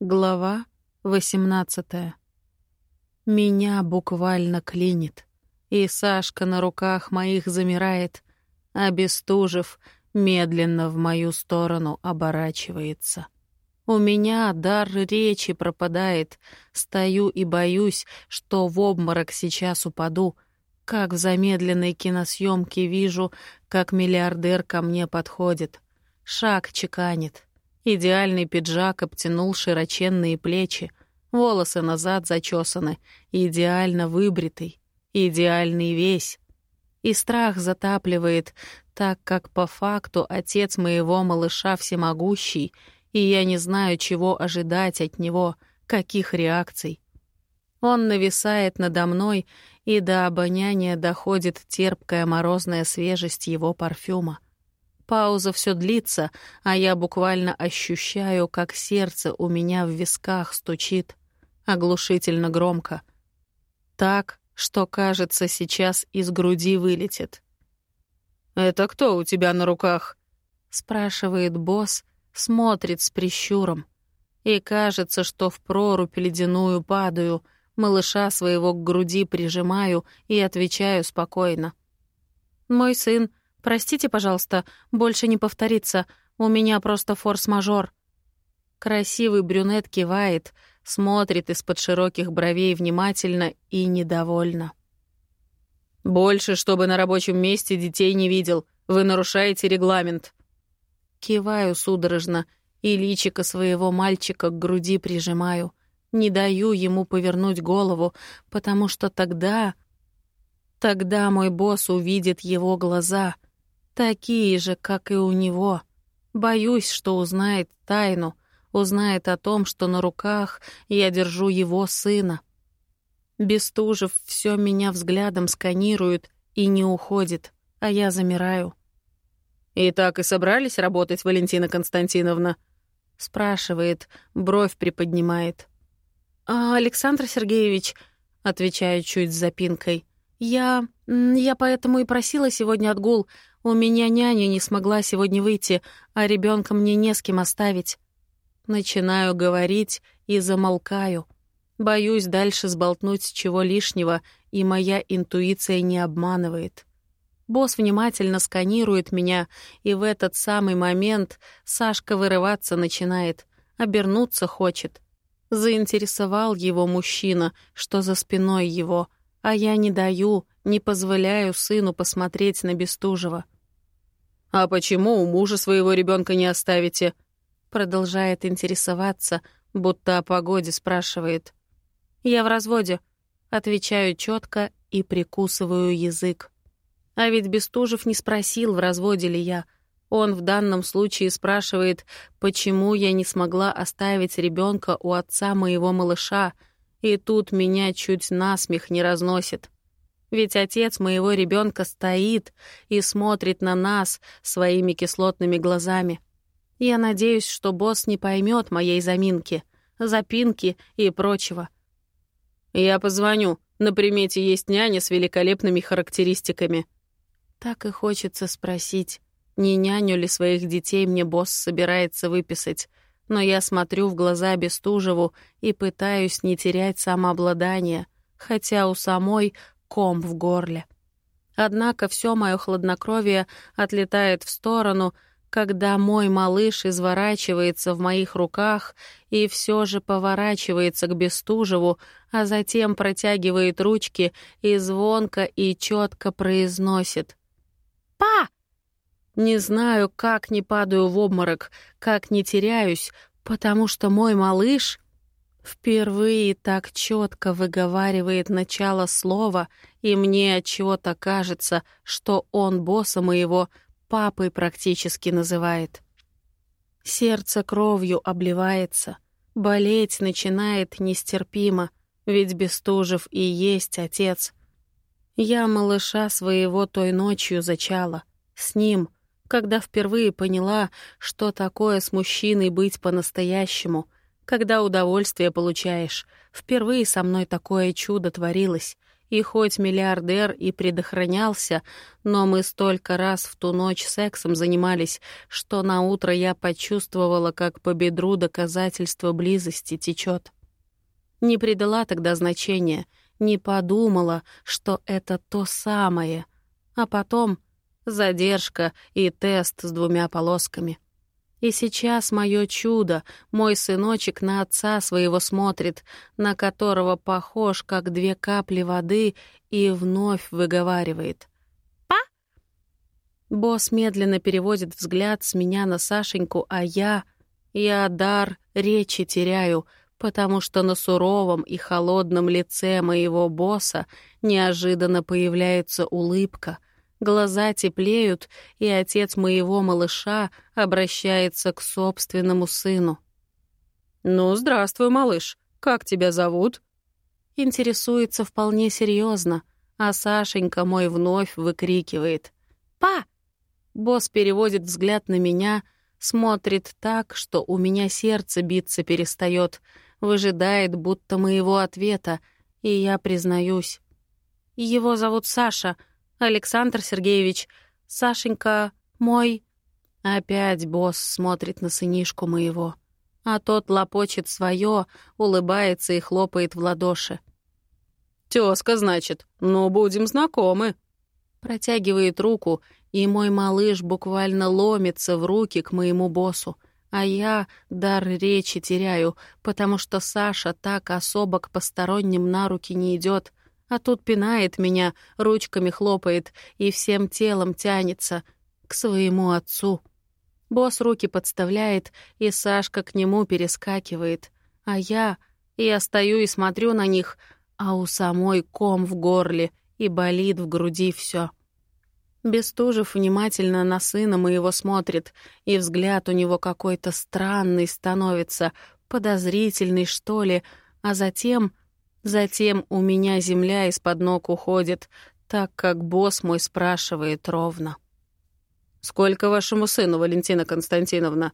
Глава 18 Меня буквально клинит, и Сашка на руках моих замирает, Бестужев медленно в мою сторону оборачивается. У меня дар речи пропадает, стою и боюсь, что в обморок сейчас упаду, как в замедленной киносъемке вижу, как миллиардер ко мне подходит, шаг чеканит, Идеальный пиджак обтянул широченные плечи, волосы назад зачесаны, идеально выбритый, идеальный весь. И страх затапливает, так как по факту отец моего малыша всемогущий, и я не знаю, чего ожидать от него, каких реакций. Он нависает надо мной, и до обоняния доходит терпкая морозная свежесть его парфюма. Пауза все длится, а я буквально ощущаю, как сердце у меня в висках стучит, оглушительно громко. Так, что, кажется, сейчас из груди вылетит. «Это кто у тебя на руках?» — спрашивает босс, смотрит с прищуром. И кажется, что в прорубь ледяную падаю, малыша своего к груди прижимаю и отвечаю спокойно. «Мой сын — Простите, пожалуйста, больше не повторится. У меня просто форс-мажор». Красивый брюнет кивает, смотрит из-под широких бровей внимательно и недовольно. «Больше, чтобы на рабочем месте детей не видел. Вы нарушаете регламент». Киваю судорожно и личико своего мальчика к груди прижимаю. Не даю ему повернуть голову, потому что тогда... Тогда мой босс увидит его глаза — Такие же, как и у него. Боюсь, что узнает тайну, узнает о том, что на руках я держу его сына. Бестужев все меня взглядом сканирует и не уходит, а я замираю. «И так и собрались работать, Валентина Константиновна?» — спрашивает, бровь приподнимает. «А, «Александр Сергеевич», — отвечаю чуть с запинкой, — «я... я поэтому и просила сегодня отгул. У меня няня не смогла сегодня выйти, а ребенка мне не с кем оставить. Начинаю говорить и замолкаю. Боюсь дальше сболтнуть чего лишнего, и моя интуиция не обманывает. Босс внимательно сканирует меня, и в этот самый момент Сашка вырываться начинает, обернуться хочет. Заинтересовал его мужчина, что за спиной его, а я не даю, не позволяю сыну посмотреть на Бестужева. «А почему у мужа своего ребенка не оставите?» Продолжает интересоваться, будто о погоде спрашивает. «Я в разводе», — отвечаю четко и прикусываю язык. А ведь Бестужев не спросил, в разводе ли я. Он в данном случае спрашивает, почему я не смогла оставить ребенка у отца моего малыша, и тут меня чуть насмех не разносит. Ведь отец моего ребенка стоит и смотрит на нас своими кислотными глазами. Я надеюсь, что босс не поймет моей заминки, запинки и прочего. Я позвоню. На примете есть няня с великолепными характеристиками. Так и хочется спросить, не няню ли своих детей мне босс собирается выписать. Но я смотрю в глаза Бестужеву и пытаюсь не терять самообладание, хотя у самой ком в горле. Однако все мое хладнокровие отлетает в сторону, когда мой малыш изворачивается в моих руках и все же поворачивается к Бестужеву, а затем протягивает ручки и звонко и четко произносит «Па!». Не знаю, как не падаю в обморок, как не теряюсь, потому что мой малыш Впервые так четко выговаривает начало слова, и мне от чего-то кажется, что он босса моего папой практически называет. Сердце кровью обливается, болеть начинает нестерпимо, ведь Бестужев и есть отец. Я малыша своего той ночью зачала, с ним, когда впервые поняла, что такое с мужчиной быть по-настоящему — когда удовольствие получаешь. Впервые со мной такое чудо творилось, И хоть миллиардер и предохранялся, но мы столько раз в ту ночь сексом занимались, что на утро я почувствовала, как по бедру доказательство близости течет. Не придала тогда значения, не подумала, что это то самое. А потом задержка и тест с двумя полосками — и сейчас мое чудо, мой сыночек на отца своего смотрит, на которого похож, как две капли воды, и вновь выговаривает. «Па!» Босс медленно переводит взгляд с меня на Сашеньку, а я... Я дар речи теряю, потому что на суровом и холодном лице моего босса неожиданно появляется улыбка — Глаза теплеют, и отец моего малыша обращается к собственному сыну. «Ну, здравствуй, малыш. Как тебя зовут?» Интересуется вполне серьезно, а Сашенька мой вновь выкрикивает. «Па!» Босс переводит взгляд на меня, смотрит так, что у меня сердце биться перестает, выжидает будто моего ответа, и я признаюсь. «Его зовут Саша», Александр Сергеевич, Сашенька, мой...» Опять босс смотрит на сынишку моего, а тот лопочет свое, улыбается и хлопает в ладоши. «Тёзка, значит, ну, будем знакомы». Протягивает руку, и мой малыш буквально ломится в руки к моему боссу, а я дар речи теряю, потому что Саша так особо к посторонним на руки не идет, а тут пинает меня, ручками хлопает и всем телом тянется к своему отцу. Босс руки подставляет, и Сашка к нему перескакивает. А я... Я стою и смотрю на них, а у самой ком в горле и болит в груди все. Бестужев внимательно на сына моего смотрит, и взгляд у него какой-то странный становится, подозрительный, что ли, а затем Затем у меня земля из-под ног уходит, так как босс мой спрашивает ровно. «Сколько вашему сыну, Валентина Константиновна?»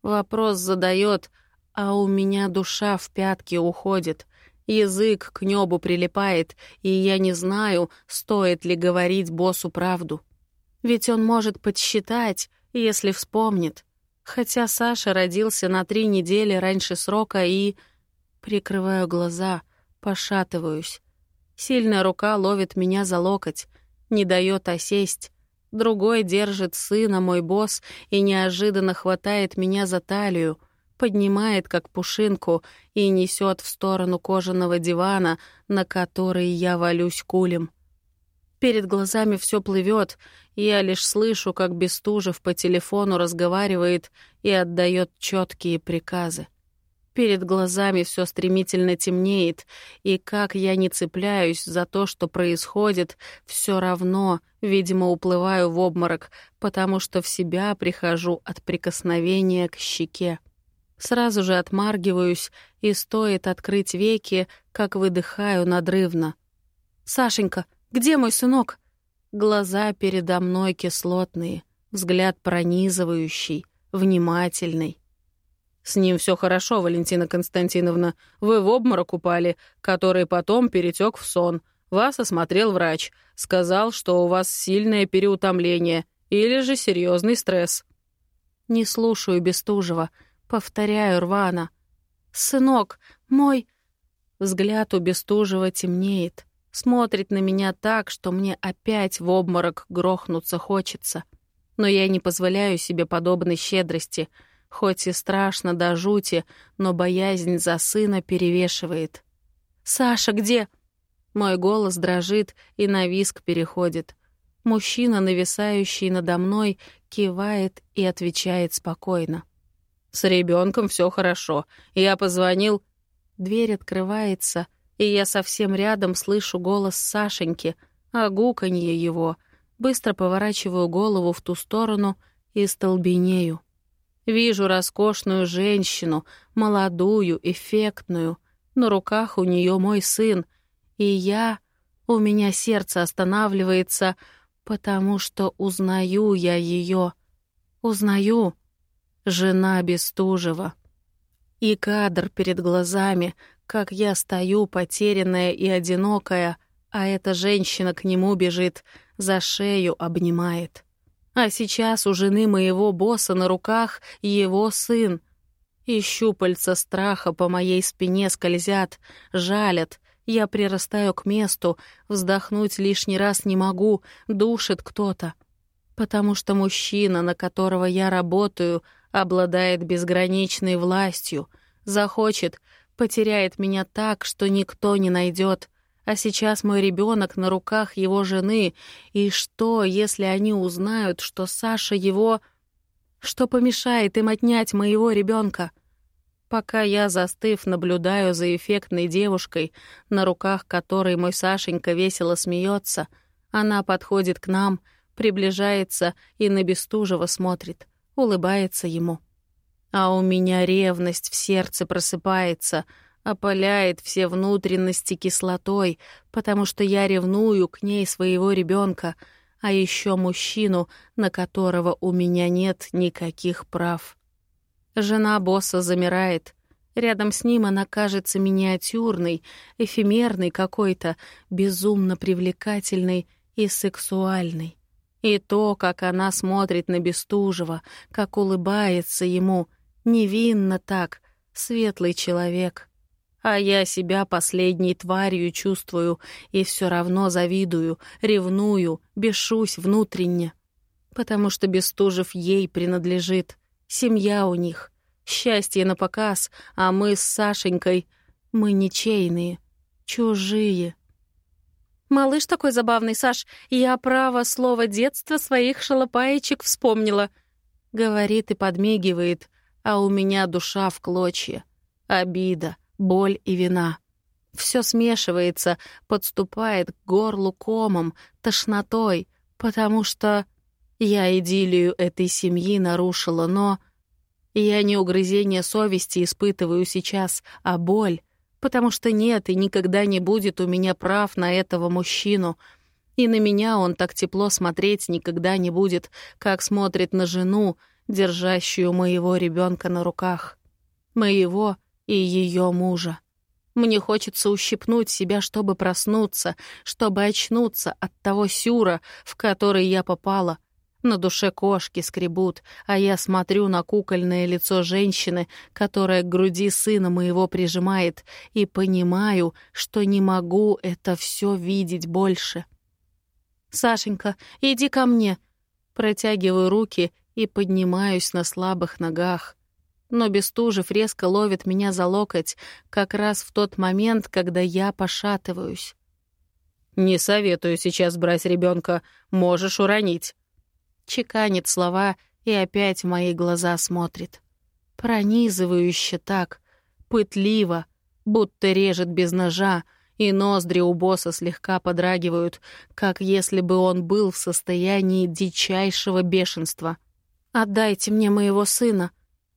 Вопрос задает, а у меня душа в пятки уходит. Язык к небу прилипает, и я не знаю, стоит ли говорить боссу правду. Ведь он может подсчитать, если вспомнит. Хотя Саша родился на три недели раньше срока и... Прикрываю глаза — Пошатываюсь. Сильная рука ловит меня за локоть, не дает осесть. Другой держит сына, мой босс, и неожиданно хватает меня за талию, поднимает, как пушинку, и несет в сторону кожаного дивана, на который я валюсь кулем. Перед глазами все плывет, я лишь слышу, как Бестужев по телефону разговаривает и отдает четкие приказы. Перед глазами все стремительно темнеет, и как я не цепляюсь за то, что происходит, все равно, видимо, уплываю в обморок, потому что в себя прихожу от прикосновения к щеке. Сразу же отмаргиваюсь, и стоит открыть веки, как выдыхаю надрывно. «Сашенька, где мой сынок?» Глаза передо мной кислотные, взгляд пронизывающий, внимательный. «С ним все хорошо, Валентина Константиновна. Вы в обморок упали, который потом перетек в сон. Вас осмотрел врач. Сказал, что у вас сильное переутомление или же серьезный стресс». Не слушаю Бестужева. Повторяю рвано. «Сынок, мой...» Взгляд у Бестужева темнеет. Смотрит на меня так, что мне опять в обморок грохнуться хочется. Но я не позволяю себе подобной щедрости — Хоть и страшно до жути, но боязнь за сына перевешивает. «Саша, где?» Мой голос дрожит и на виск переходит. Мужчина, нависающий надо мной, кивает и отвечает спокойно. «С ребенком все хорошо. Я позвонил...» Дверь открывается, и я совсем рядом слышу голос Сашеньки, а гуканье его. Быстро поворачиваю голову в ту сторону и столбенею. Вижу роскошную женщину, молодую, эффектную. На руках у нее мой сын. И я... У меня сердце останавливается, потому что узнаю я ее. Узнаю. Жена Бестужева. И кадр перед глазами, как я стою потерянная и одинокая, а эта женщина к нему бежит, за шею обнимает. А сейчас у жены моего босса на руках его сын. И щупальца страха по моей спине скользят, жалят. Я прирастаю к месту, вздохнуть лишний раз не могу, душит кто-то. Потому что мужчина, на которого я работаю, обладает безграничной властью, захочет, потеряет меня так, что никто не найдет. А сейчас мой ребенок на руках его жены. И что, если они узнают, что Саша его... Что помешает им отнять моего ребенка? Пока я, застыв, наблюдаю за эффектной девушкой, на руках которой мой Сашенька весело смеется, она подходит к нам, приближается и на Бестужева смотрит, улыбается ему. А у меня ревность в сердце просыпается — опаляет все внутренности кислотой, потому что я ревную к ней своего ребенка, а еще мужчину, на которого у меня нет никаких прав. Жена босса замирает. Рядом с ним она кажется миниатюрной, эфемерной какой-то, безумно привлекательной и сексуальной. И то, как она смотрит на Бестужева, как улыбается ему, невинно так, светлый человек — а я себя последней тварью чувствую и все равно завидую, ревную, бешусь внутренне. Потому что Бестужев ей принадлежит. Семья у них. Счастье на показ, а мы с Сашенькой, мы ничейные, чужие. «Малыш такой забавный, Саш, я право слово детства своих шалопаечек вспомнила», — говорит и подмигивает, а у меня душа в клочья. Обида боль и вина. Все смешивается, подступает к горлу комом, тошнотой, потому что я идиллию этой семьи нарушила, но... Я не угрызение совести испытываю сейчас, а боль, потому что нет и никогда не будет у меня прав на этого мужчину. И на меня он так тепло смотреть никогда не будет, как смотрит на жену, держащую моего ребенка на руках. Моего и ее мужа. Мне хочется ущипнуть себя, чтобы проснуться, чтобы очнуться от того сюра, в который я попала. На душе кошки скребут, а я смотрю на кукольное лицо женщины, которая к груди сына моего прижимает, и понимаю, что не могу это все видеть больше. «Сашенька, иди ко мне!» Протягиваю руки и поднимаюсь на слабых ногах но Бестужев резко ловит меня за локоть как раз в тот момент, когда я пошатываюсь. «Не советую сейчас брать ребенка, можешь уронить». Чеканит слова и опять в мои глаза смотрит. Пронизывающе так, пытливо, будто режет без ножа, и ноздри у босса слегка подрагивают, как если бы он был в состоянии дичайшего бешенства. «Отдайте мне моего сына»,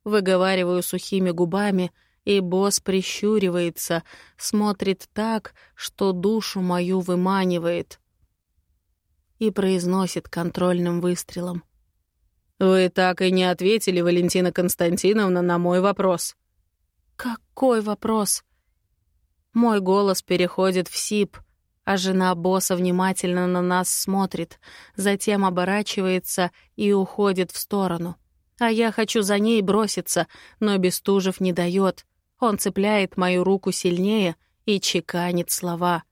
Выговариваю сухими губами, и босс прищуривается, смотрит так, что душу мою выманивает. И произносит контрольным выстрелом. «Вы так и не ответили, Валентина Константиновна, на мой вопрос». «Какой вопрос?» Мой голос переходит в сип, а жена босса внимательно на нас смотрит, затем оборачивается и уходит в сторону. А я хочу за ней броситься, но Бестужев не дает. Он цепляет мою руку сильнее и чеканит слова.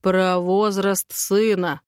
«Про возраст сына».